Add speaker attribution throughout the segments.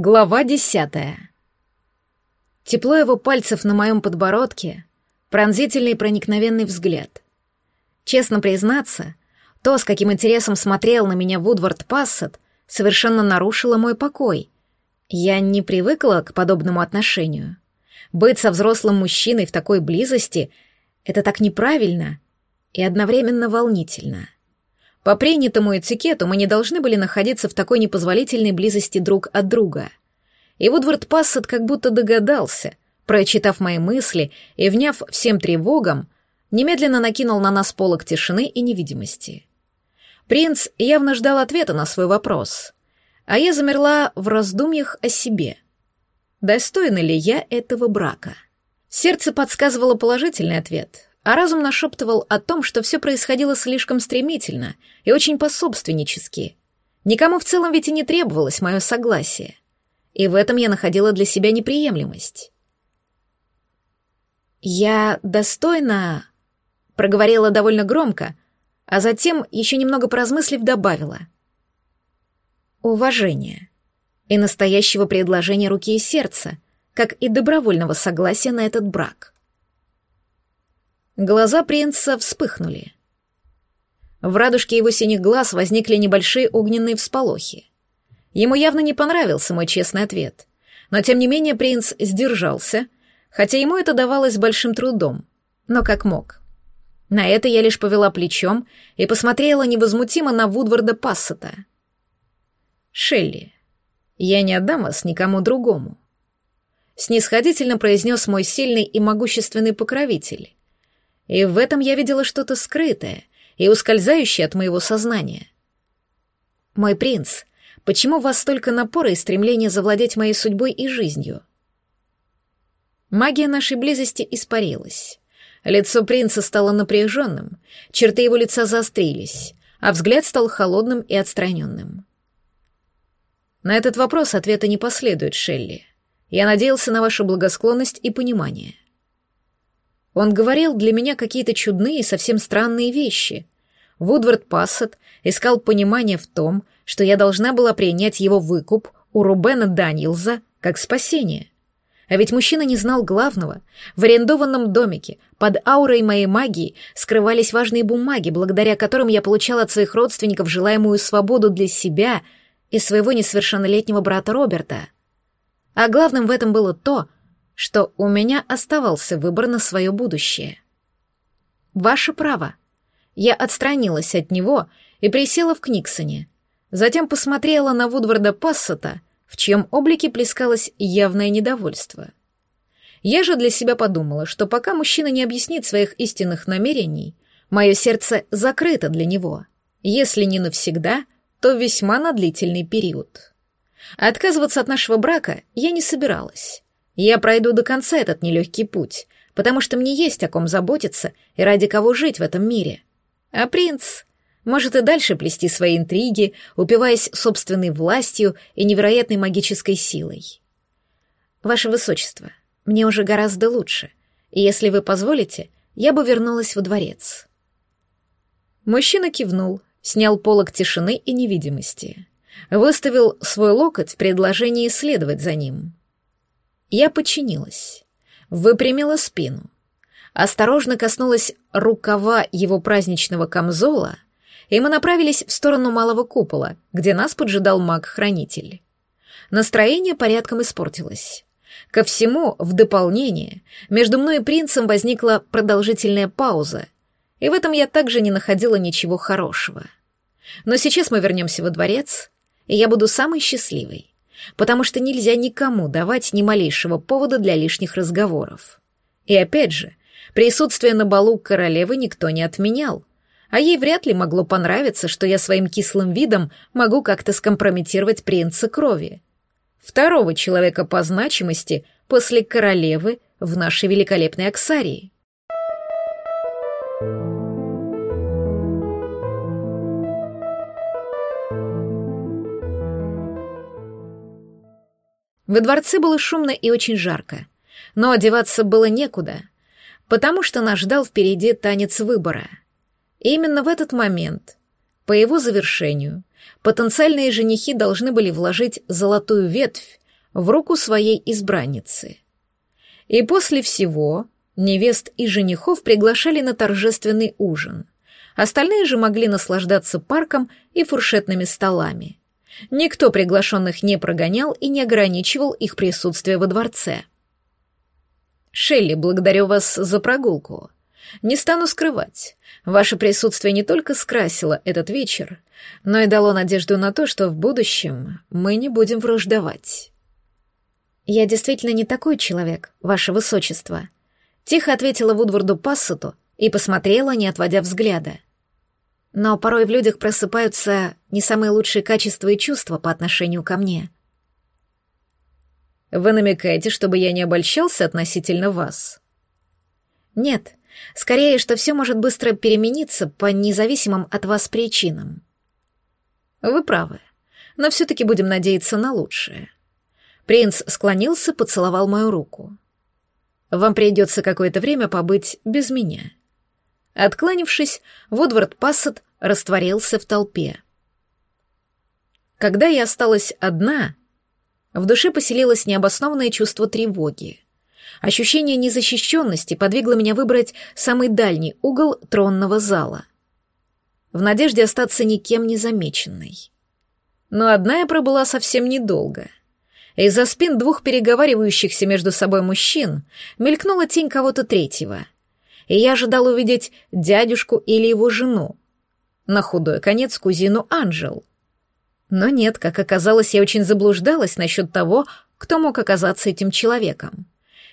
Speaker 1: Глава десятая. Тепло его пальцев на моем подбородке, пронзительный и проникновенный взгляд. Честно признаться, то, с каким интересом смотрел на меня Вудвард Пассет, совершенно нарушило мой покой. Я не привыкла к подобному отношению. Быть со взрослым мужчиной в такой близости — это так неправильно и одновременно волнительно. По принятому этикету мы не должны были находиться в такой непозволительной близости друг от друга. И Вудвард Пассет как будто догадался, прочитав мои мысли и вняв всем тревогам, немедленно накинул на нас полок тишины и невидимости. Принц явно ждал ответа на свой вопрос, а я замерла в раздумьях о себе. Достойна ли я этого брака? Сердце подсказывало положительный ответ, а разум нашептывал о том, что все происходило слишком стремительно и очень пособственнически. Никому в целом ведь и не требовалось мое согласие. И в этом я находила для себя неприемлемость. «Я достойна...» — проговорила довольно громко, а затем, еще немного поразмыслив, добавила. «Уважение» и настоящего предложения руки и сердца, как и добровольного согласия на этот брак — Глаза принца вспыхнули. В радужке его синих глаз возникли небольшие огненные всполохи. Ему явно не понравился мой честный ответ, но тем не менее принц сдержался, хотя ему это давалось большим трудом, но как мог. На это я лишь повела плечом и посмотрела невозмутимо на Вудварда Пассета. «Шелли, я не отдам вас никому другому», — снисходительно произнес мой сильный и могущественный покровитель, и в этом я видела что-то скрытое и ускользающее от моего сознания. «Мой принц, почему у вас столько напора и стремления завладеть моей судьбой и жизнью?» Магия нашей близости испарилась. Лицо принца стало напряженным, черты его лица заострились, а взгляд стал холодным и отстраненным. На этот вопрос ответа не последует, Шелли. Я надеялся на вашу благосклонность и понимание. Он говорил для меня какие-то чудные совсем странные вещи. Вудвард Пассет искал понимание в том, что я должна была принять его выкуп у Рубена Данилза как спасение. А ведь мужчина не знал главного. В арендованном домике, под аурой моей магии, скрывались важные бумаги, благодаря которым я получала от своих родственников желаемую свободу для себя и своего несовершеннолетнего брата Роберта. А главным в этом было то, что у меня оставался выбор на свое будущее. Ваше право. Я отстранилась от него и присела в Книксоне. Затем посмотрела на Вудварда Пассета, в чьем облике плескалось явное недовольство. Я же для себя подумала, что пока мужчина не объяснит своих истинных намерений, мое сердце закрыто для него. Если не навсегда, то весьма на длительный период. Отказываться от нашего брака я не собиралась. Я пройду до конца этот нелегкий путь, потому что мне есть о ком заботиться и ради кого жить в этом мире. А принц может и дальше плести свои интриги, упиваясь собственной властью и невероятной магической силой. Ваше Высочество, мне уже гораздо лучше, и если вы позволите, я бы вернулась во дворец. Мужчина кивнул, снял полог тишины и невидимости, выставил свой локоть в предложении следовать за ним. Я подчинилась, выпрямила спину, осторожно коснулась рукава его праздничного камзола, и мы направились в сторону малого купола, где нас поджидал маг-хранитель. Настроение порядком испортилось. Ко всему, в дополнение, между мной и принцем возникла продолжительная пауза, и в этом я также не находила ничего хорошего. Но сейчас мы вернемся во дворец, и я буду самой счастливой потому что нельзя никому давать ни малейшего повода для лишних разговоров. И опять же, присутствие на балу королевы никто не отменял, а ей вряд ли могло понравиться, что я своим кислым видом могу как-то скомпрометировать принца крови. Второго человека по значимости после королевы в нашей великолепной Аксарии. Во дворце было шумно и очень жарко, но одеваться было некуда, потому что нас ждал впереди танец выбора. И именно в этот момент, по его завершению, потенциальные женихи должны были вложить золотую ветвь в руку своей избранницы. И после всего невест и женихов приглашали на торжественный ужин. Остальные же могли наслаждаться парком и фуршетными столами. Никто приглашенных не прогонял и не ограничивал их присутствие во дворце. «Шелли, благодарю вас за прогулку. Не стану скрывать, ваше присутствие не только скрасило этот вечер, но и дало надежду на то, что в будущем мы не будем враждовать». «Я действительно не такой человек, ваше высочество», — тихо ответила Вудворду Пассету и посмотрела, не отводя взгляда. «Но порой в людях просыпаются не самые лучшие качества и чувства по отношению ко мне».
Speaker 2: «Вы намекаете, чтобы я не обольщался относительно вас?»
Speaker 1: «Нет, скорее, что все может быстро перемениться по независимым от вас причинам».
Speaker 2: «Вы правы, но все-таки будем надеяться на лучшее».
Speaker 1: Принц склонился, поцеловал мою руку. «Вам придется какое-то время побыть без меня». Откланившись, Вудвард Пассет растворился в толпе. Когда я осталась одна, в душе поселилось необоснованное чувство тревоги. Ощущение незащищенности подвигло меня выбрать самый дальний угол тронного зала. В надежде остаться никем не замеченной. Но одна я пробыла совсем недолго — из-за спин двух переговаривающихся между собой мужчин мелькнула тень кого-то третьего. И я ожидал увидеть дядюшку или его жену. На худой конец кузину Анжел. Но нет, как оказалось, я очень заблуждалась насчет того, кто мог оказаться этим человеком.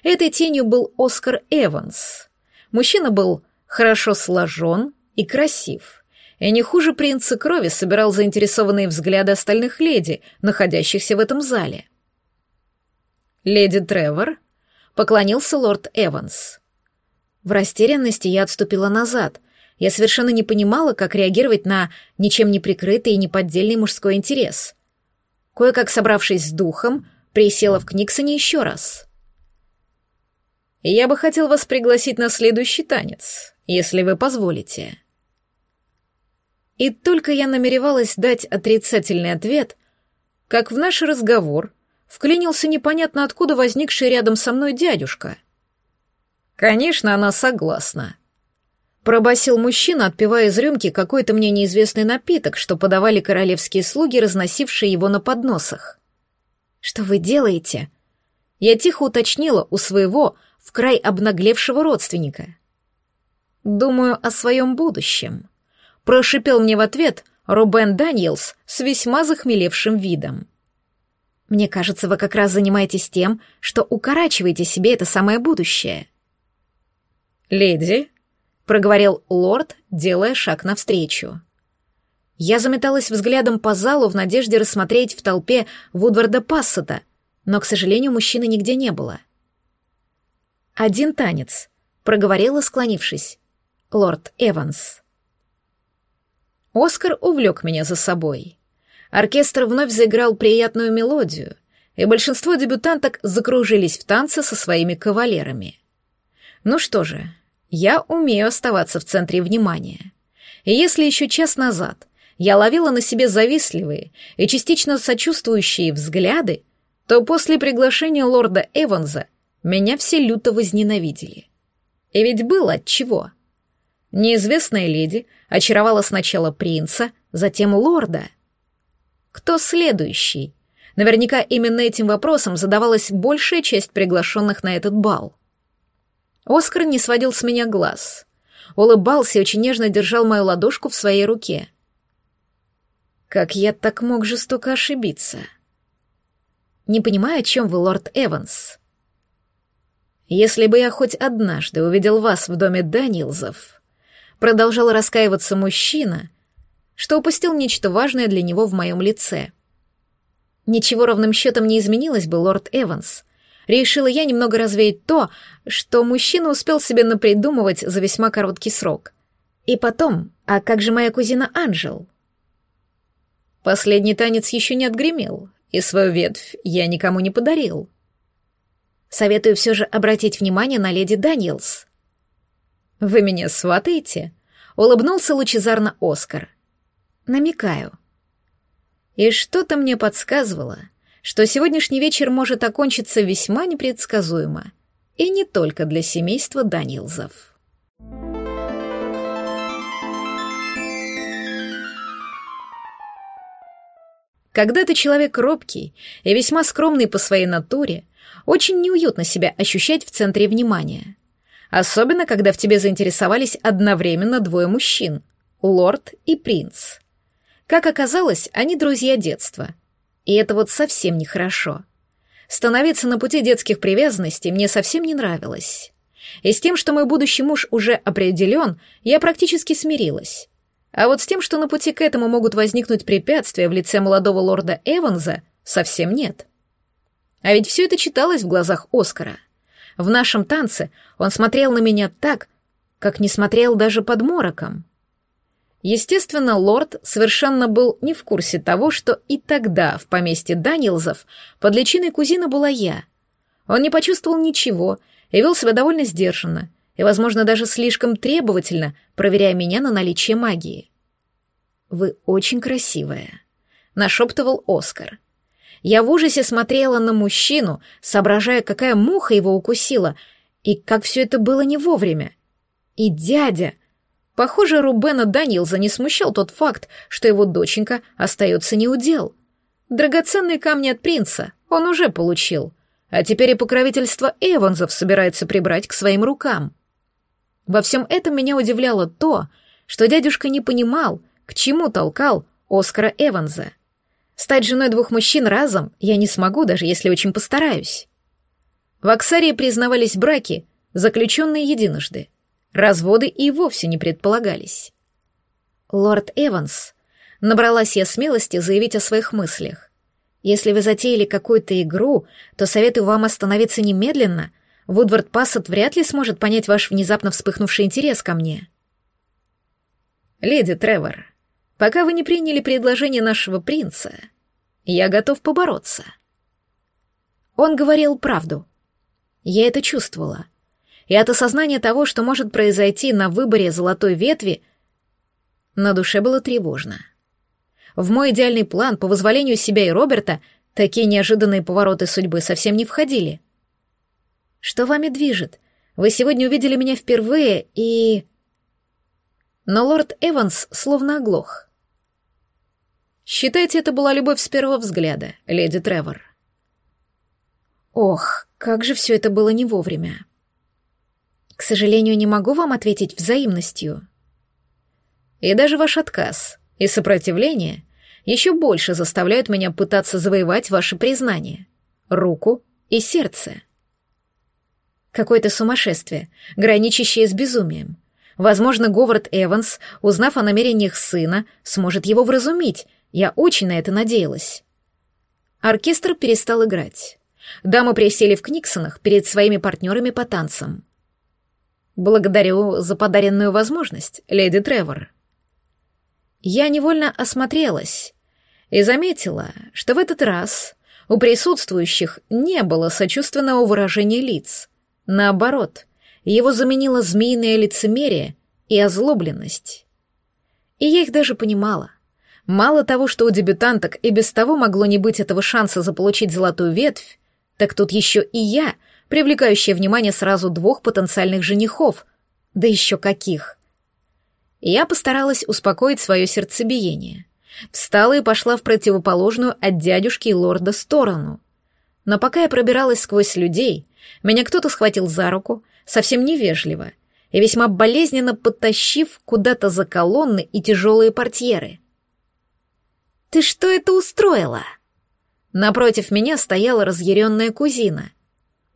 Speaker 1: Этой тенью был Оскар Эванс. Мужчина был хорошо сложен и красив, и не хуже принца крови собирал заинтересованные взгляды остальных леди, находящихся в этом зале. «Леди Тревор?» — поклонился лорд Эванс. В растерянности я отступила назад. Я совершенно не понимала, как реагировать на ничем не прикрытый и неподдельный мужской интерес. Кое-как собравшись с духом, присела в Книксоне еще раз. «Я бы хотел вас пригласить на следующий танец, если вы позволите». И только я намеревалась дать отрицательный ответ, как в наш разговор вклинился непонятно откуда возникший рядом со мной дядюшка. «Конечно, она согласна», — пробасил мужчина, отпивая из рюмки какой-то мне неизвестный напиток, что подавали королевские слуги, разносившие его на подносах. «Что вы делаете?» Я тихо уточнила у своего, в край обнаглевшего родственника. «Думаю о своем будущем», — прошипел мне в ответ Рубен Даниэлс с весьма захмелевшим видом. Мне кажется, вы как раз занимаетесь тем, что укорачиваете себе это самое будущее.
Speaker 2: Леди, проговорил лорд, делая шаг навстречу.
Speaker 1: Я заметалась взглядом по залу в надежде рассмотреть в толпе Вудварда Пассета, но, к сожалению, мужчины нигде не было. «Один танец», — проговорила, склонившись. «Лорд Эванс».
Speaker 2: Оскар увлек меня за собой. Оркестр вновь заиграл приятную мелодию, и большинство дебютанток закружились в танце со своими кавалерами. Ну что же, я умею оставаться в центре внимания. И если еще час назад я ловила на себе завистливые и частично сочувствующие взгляды, то после приглашения лорда Эванса меня все люто возненавидели. И ведь было от чего. Неизвестная леди очаровала сначала принца, затем лорда — кто следующий? Наверняка именно этим вопросом задавалась большая часть приглашенных на этот бал. Оскар не сводил с меня глаз. Улыбался и очень нежно держал мою ладошку в своей руке. Как я так мог жестоко ошибиться? Не понимаю, о чем вы, лорд Эванс. Если бы я хоть однажды увидел вас в доме Данилзов, продолжал раскаиваться мужчина, что упустил нечто важное для него в моем лице. Ничего ровным счетом не изменилось бы, лорд Эванс. Решила я немного развеять то, что мужчина успел себе напридумывать за весьма короткий срок. И потом, а как же моя кузина Анжел? Последний танец еще не отгремел, и свою ветвь я никому не подарил. Советую все же обратить внимание на леди Даниэлс. «Вы меня сватаете?» — улыбнулся лучезарно Оскар. Намекаю. И что-то мне подсказывало,
Speaker 1: что сегодняшний вечер может окончиться весьма непредсказуемо. И не только для семейства Данилзов. Когда ты человек робкий и весьма скромный по своей натуре, очень неуютно себя ощущать в центре внимания. Особенно, когда в тебе заинтересовались одновременно двое мужчин — лорд и принц. Как оказалось, они друзья детства. И это вот совсем нехорошо. Становиться на пути детских привязанностей мне совсем не нравилось. И с тем, что мой будущий муж уже определен, я практически смирилась. А вот с тем, что на пути к этому могут возникнуть препятствия в лице молодого лорда Эванса, совсем нет. А ведь все это читалось в глазах Оскара. В нашем танце он смотрел на меня так, как не смотрел даже под мороком. Естественно, лорд совершенно был не в курсе того, что и тогда в поместье Данилзов под личиной кузина была я. Он не почувствовал ничего и вел себя довольно сдержанно, и, возможно, даже слишком требовательно, проверяя меня на наличие магии. «Вы очень красивая», — нашептывал Оскар. Я в ужасе смотрела на мужчину, соображая, какая муха его укусила, и как все это было не вовремя. И дядя... Похоже, Рубена Данилза не смущал тот факт, что его доченька остается неудел. Драгоценные камни от принца он уже получил, а теперь и покровительство Эванзов собирается прибрать к своим рукам. Во всем этом меня удивляло то, что дядюшка не понимал, к чему толкал Оскара Эванса. Стать женой двух мужчин разом я не смогу, даже если очень постараюсь. В Аксарии признавались браки, заключенные единожды. Разводы и вовсе не предполагались. Лорд Эванс, набралась я смелости заявить о своих мыслях. Если вы затеяли какую-то игру, то советую вам остановиться немедленно — Вудвард Пассет вряд ли сможет понять ваш внезапно вспыхнувший интерес ко мне. Леди Тревор, пока вы не приняли предложение нашего принца, я готов побороться. Он говорил правду. Я это чувствовала. И от осознания того, что может произойти на выборе золотой ветви, на душе было тревожно. В мой идеальный план по вызволению себя и Роберта такие неожиданные повороты судьбы совсем не входили. Что вами движет? Вы сегодня увидели меня впервые и...» Но лорд Эванс словно оглох. «Считайте, это была любовь с первого взгляда, леди Тревор». «Ох, как же все это было не вовремя!» «К сожалению, не могу вам ответить взаимностью». «И даже ваш отказ и сопротивление еще больше заставляют меня пытаться завоевать ваше признание, руку и сердце». Какое-то сумасшествие, граничащее с безумием. Возможно, Говард Эванс, узнав о намерениях сына, сможет его вразумить. Я очень на это надеялась. Оркестр перестал играть. Дамы присели в Книксонах перед своими партнерами по танцам. «Благодарю за подаренную возможность, леди Тревор». Я невольно осмотрелась и заметила, что в этот раз у присутствующих не было сочувственного выражения лиц — Наоборот, его заменило змеиное лицемерие и озлобленность. И я их даже понимала. Мало того, что у дебютанток и без того могло не быть этого шанса заполучить золотую ветвь, так тут еще и я, привлекающая внимание сразу двух потенциальных женихов. Да еще каких. Я постаралась успокоить свое сердцебиение. Встала и пошла в противоположную от дядюшки и лорда сторону. Но пока я пробиралась сквозь людей, меня кто-то схватил за руку, совсем невежливо, и весьма болезненно подтащив куда-то за колонны и тяжелые портьеры. «Ты что это устроила?» Напротив меня стояла разъяренная кузина.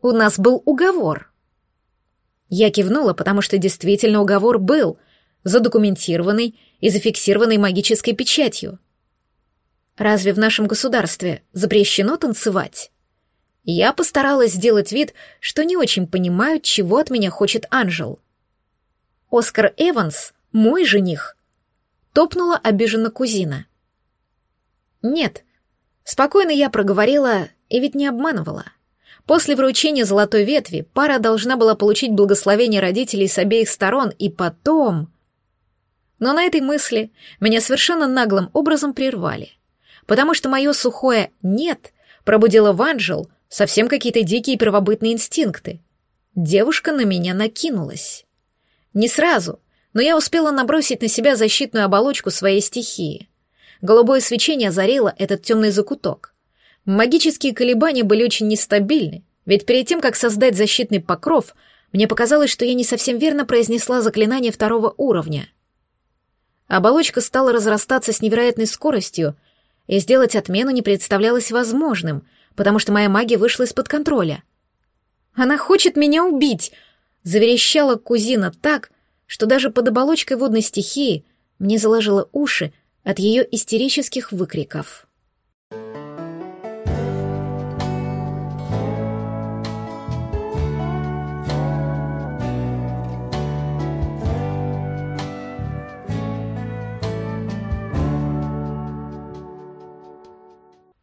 Speaker 1: «У нас был уговор». Я кивнула, потому что действительно уговор был, задокументированный и зафиксированный магической печатью. Разве в нашем государстве запрещено танцевать? Я постаралась сделать вид, что не очень понимаю, чего от меня хочет Анжел. «Оскар Эванс — мой жених», — топнула обиженно кузина. «Нет», — спокойно я проговорила и ведь не обманывала. После вручения золотой ветви пара должна была получить благословение родителей с обеих сторон, и потом... Но на этой мысли меня совершенно наглым образом прервали, потому что мое сухое «нет» пробудила в Анжел совсем какие-то дикие первобытные инстинкты. Девушка на меня накинулась. Не сразу, но я успела набросить на себя защитную оболочку своей стихии. Голубое свечение озарило этот темный закуток. Магические колебания были очень нестабильны, ведь перед тем, как создать защитный покров, мне показалось, что я не совсем верно произнесла заклинание второго уровня. Оболочка стала разрастаться с невероятной скоростью, и сделать отмену не представлялось возможным, потому что моя магия вышла из-под контроля. «Она хочет меня убить!» — заверещала кузина так, что даже под оболочкой водной стихии мне заложило уши от ее истерических выкриков.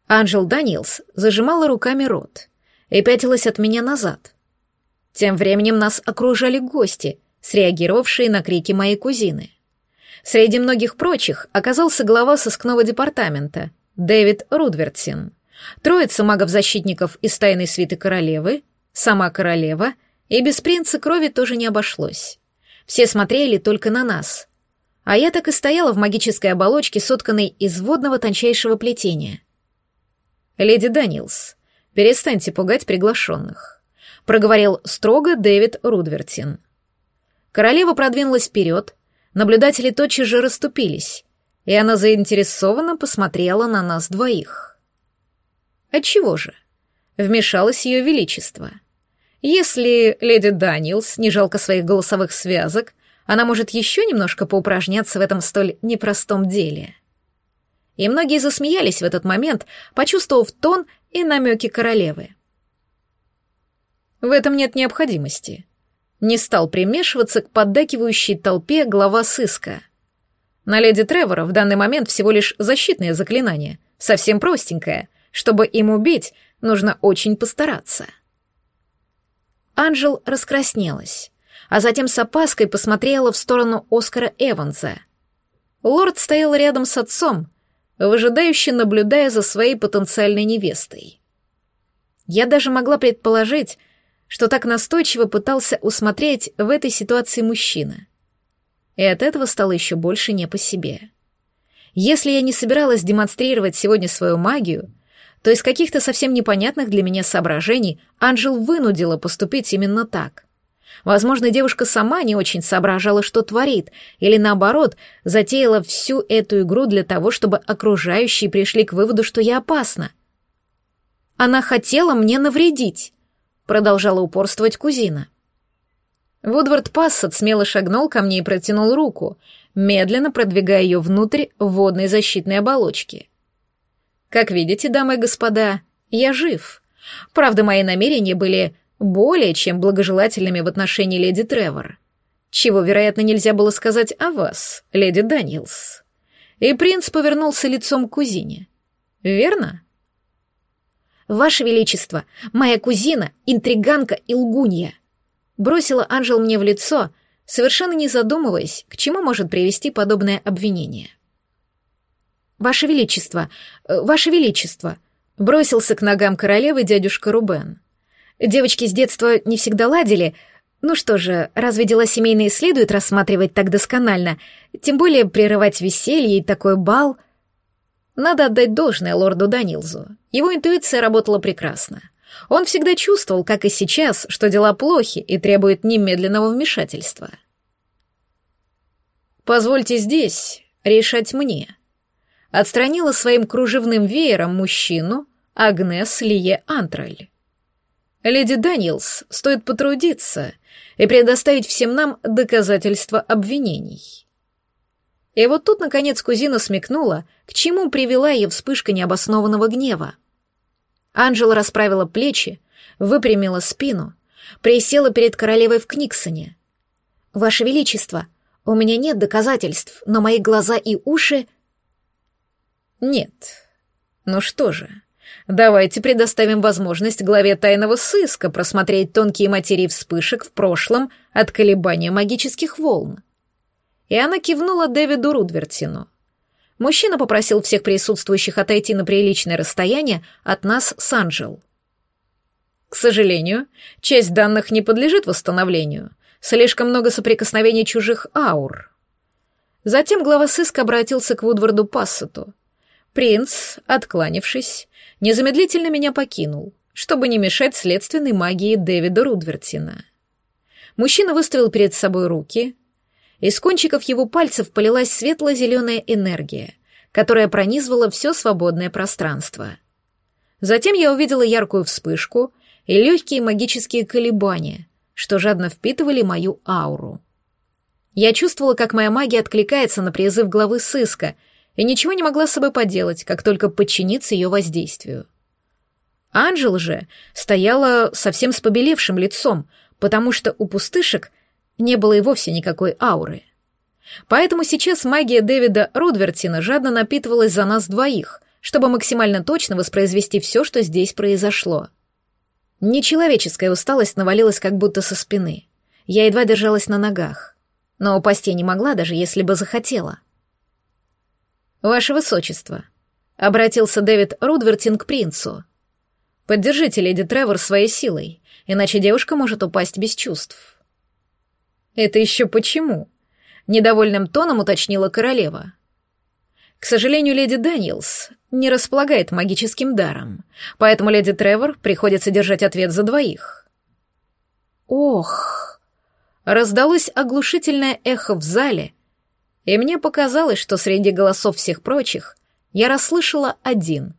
Speaker 1: Анжел Даниэлс зажимала руками рот и пятилась от меня назад. Тем временем нас окружали гости, среагировавшие на крики моей кузины. Среди многих прочих оказался глава сыскного департамента, Дэвид Рудвертсин, троица магов-защитников из тайной свиты королевы, сама королева, и без принца крови тоже не обошлось. Все смотрели только на нас. А я так и стояла в магической оболочке, сотканной из водного тончайшего плетения — «Леди Данилс, перестаньте пугать приглашенных», — проговорил строго Дэвид Рудвертин. Королева продвинулась вперед, наблюдатели тотчас же расступились, и она заинтересованно посмотрела на нас двоих. Отчего же? Вмешалось ее величество. Если леди Данилс не жалко своих голосовых связок, она может еще немножко поупражняться в этом столь непростом деле и многие засмеялись в этот момент, почувствовав тон и намеки королевы. В этом нет необходимости. Не стал примешиваться к поддакивающей толпе глава сыска. На леди Тревора в данный момент всего лишь защитное заклинание, совсем простенькое. Чтобы им убить, нужно очень постараться. Анжел раскраснелась, а затем с опаской посмотрела в сторону Оскара Эванса. Лорд стоял рядом с отцом, выжидающе наблюдая за своей потенциальной невестой. Я даже могла предположить, что так настойчиво пытался усмотреть в этой ситуации мужчина. И от этого стало еще больше не по себе. Если я не собиралась демонстрировать сегодня свою магию, то из каких-то совсем непонятных для меня соображений Анжел вынудила поступить именно так. Возможно, девушка сама не очень соображала, что творит, или наоборот, затеяла всю эту игру для того, чтобы окружающие пришли к выводу, что я опасна. Она хотела мне навредить, продолжала упорствовать кузина. Вудвард Пассет смело шагнул ко мне и протянул руку, медленно продвигая ее внутрь водной защитной оболочки. Как видите, дамы и господа, я жив. Правда, мои намерения были более чем благожелательными в отношении леди Тревор, чего, вероятно, нельзя было сказать о вас, леди Даниэлс. И принц повернулся лицом к кузине. Верно? Ваше Величество, моя кузина — интриганка и лгунья. Бросила Анжел мне в лицо, совершенно не задумываясь, к чему может привести подобное обвинение. Ваше Величество, э, Ваше Величество, бросился к ногам королевы дядюшка Рубен — Девочки с детства не всегда ладили. Ну что же, разве дела семейные следует рассматривать так досконально? Тем более прерывать веселье и такой бал. Надо отдать должное лорду Данилзу. Его интуиция работала прекрасно. Он всегда чувствовал, как и сейчас, что дела плохи и требуют немедленного вмешательства. «Позвольте здесь решать мне», — отстранила своим кружевным веером мужчину Агнес Лие Антраль. Леди Даниэлс, стоит потрудиться и предоставить всем нам доказательства обвинений. И вот тут, наконец, кузина смекнула, к чему привела ее вспышка необоснованного гнева. Анжела расправила плечи, выпрямила спину, присела перед королевой в Книксоне. «Ваше Величество, у меня нет доказательств, но мои глаза и уши...» «Нет. Ну что же, Давайте предоставим возможность главе тайного сыска просмотреть тонкие материи вспышек в прошлом от колебания магических волн. И она кивнула Дэвиду Рудвертину. Мужчина попросил всех присутствующих отойти на приличное расстояние от нас с Анджел. К сожалению, часть данных не подлежит восстановлению. Слишком много соприкосновений чужих аур. Затем глава сыска обратился к Вудварду Пассету. Принц, откланившись, незамедлительно меня покинул, чтобы не мешать следственной магии Дэвида Рудвертина. Мужчина выставил перед собой руки. Из кончиков его пальцев полилась светло-зеленая энергия, которая пронизывала все свободное пространство. Затем я увидела яркую вспышку и легкие магические колебания, что жадно впитывали мою ауру. Я чувствовала, как моя магия откликается на призыв главы сыска, и ничего не могла с собой поделать, как только подчиниться ее воздействию. Анжел же стояла совсем с побелевшим лицом, потому что у пустышек не было и вовсе никакой ауры. Поэтому сейчас магия Дэвида Рудвертина жадно напитывалась за нас двоих, чтобы максимально точно воспроизвести все, что здесь произошло. Нечеловеческая усталость навалилась как будто со спины. Я едва держалась на ногах. Но упасть я не могла, даже если бы захотела. «Ваше Высочество», — обратился Дэвид Рудвертин к принцу. «Поддержите леди Тревор своей силой, иначе девушка может упасть без чувств». «Это еще почему?» — недовольным тоном уточнила королева. К сожалению, леди Дэниелс не располагает магическим даром, поэтому леди Тревор приходится держать ответ за двоих. Ох! Раздалось оглушительное эхо в зале, и мне показалось, что среди голосов всех прочих я расслышала один,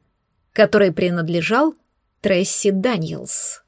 Speaker 1: который принадлежал Тресси Даниэлс.